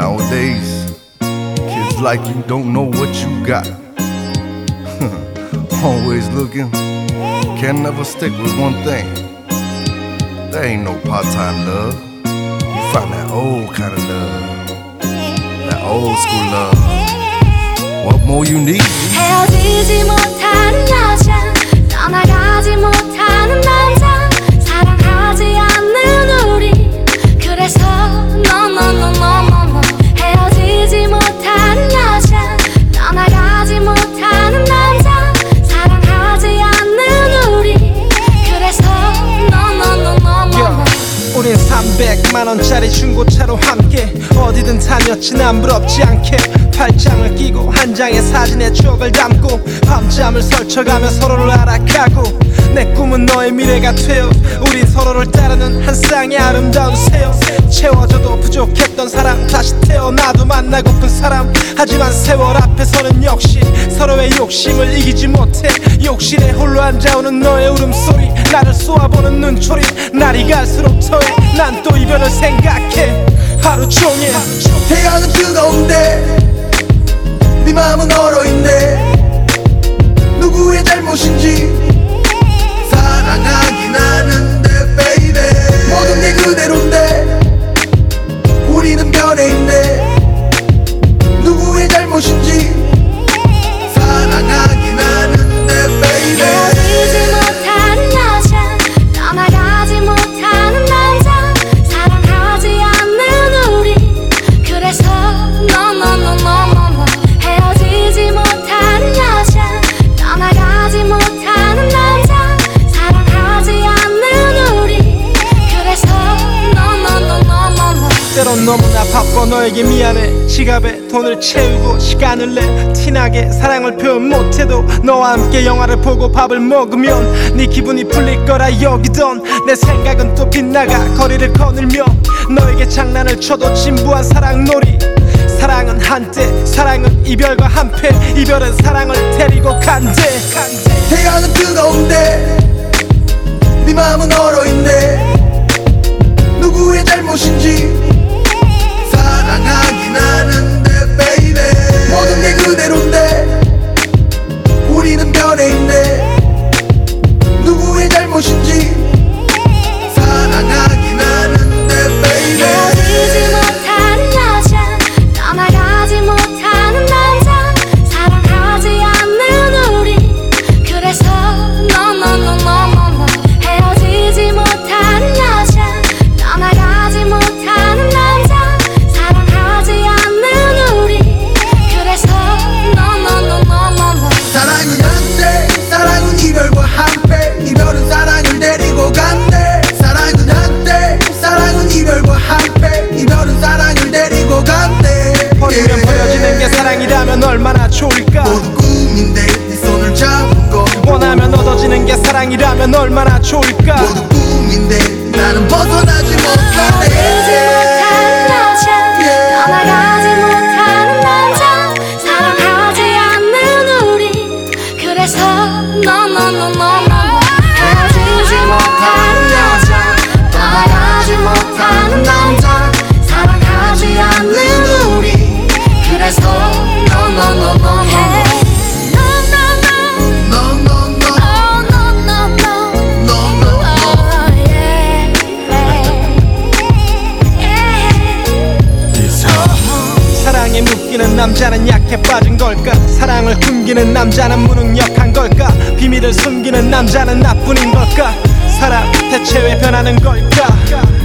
Nowadays, kids like you don't know what you got. Always looking, can never stick with one thing. There ain't no part time love. You find that old kind of love, that old school love. What more you need? 우린 300만원짜리 중고차로 함께 어디든 다녔지 난 부럽지 않게 팔짱을 끼고 한 장의 사진에 추억을 담고 밤잠을 설쳐가며 서로를 알아가고 내 꿈은 너의 미래가 되어 우린 서로를 따르는 한 쌍의 아름다운 새요 채워져도 부족했던 사람 다시 태어나도 만나고픈 사람. 하지만 세월 앞에서는 역시 서로의 욕심을 이기지 못해 욕실에 홀로 앉아오는 너의 울음소리 나를 쏘아보는 눈초리. 날이 갈수록 더해. 난 또 이별을 생각해. 하루 종일. 태양은 뜨거운데 너에게 미안해. 지갑에 돈을 채우고 시간을 내. 티나게 사랑을 표현 못해도 너와 함께 영화를 보고 밥을 먹으면 네 기분이 풀릴 거라 여기던 내 생각은 또 빗나가 거리를 거닐며 너에게 장난을 쳐도 진부한 사랑놀이. 사랑은 한때 사랑은 이별과 한패. 이별은 사랑을 데리고 간대. 태양은 뜨거운데 네 마음은 얼어있네. 누구의 잘못인지 얻어지는 게 사랑이라면 얼마나 좋을까? 모두 꿈인데 나는 벗어나지 못하네 사랑에 묶이는 남자는 약해 빠진 걸까? 사랑을 숨기는 남자는 무능력한 걸까? 비밀을 숨기는 남자는 나뿐인 걸까? 사랑 대체 왜 변하는 걸까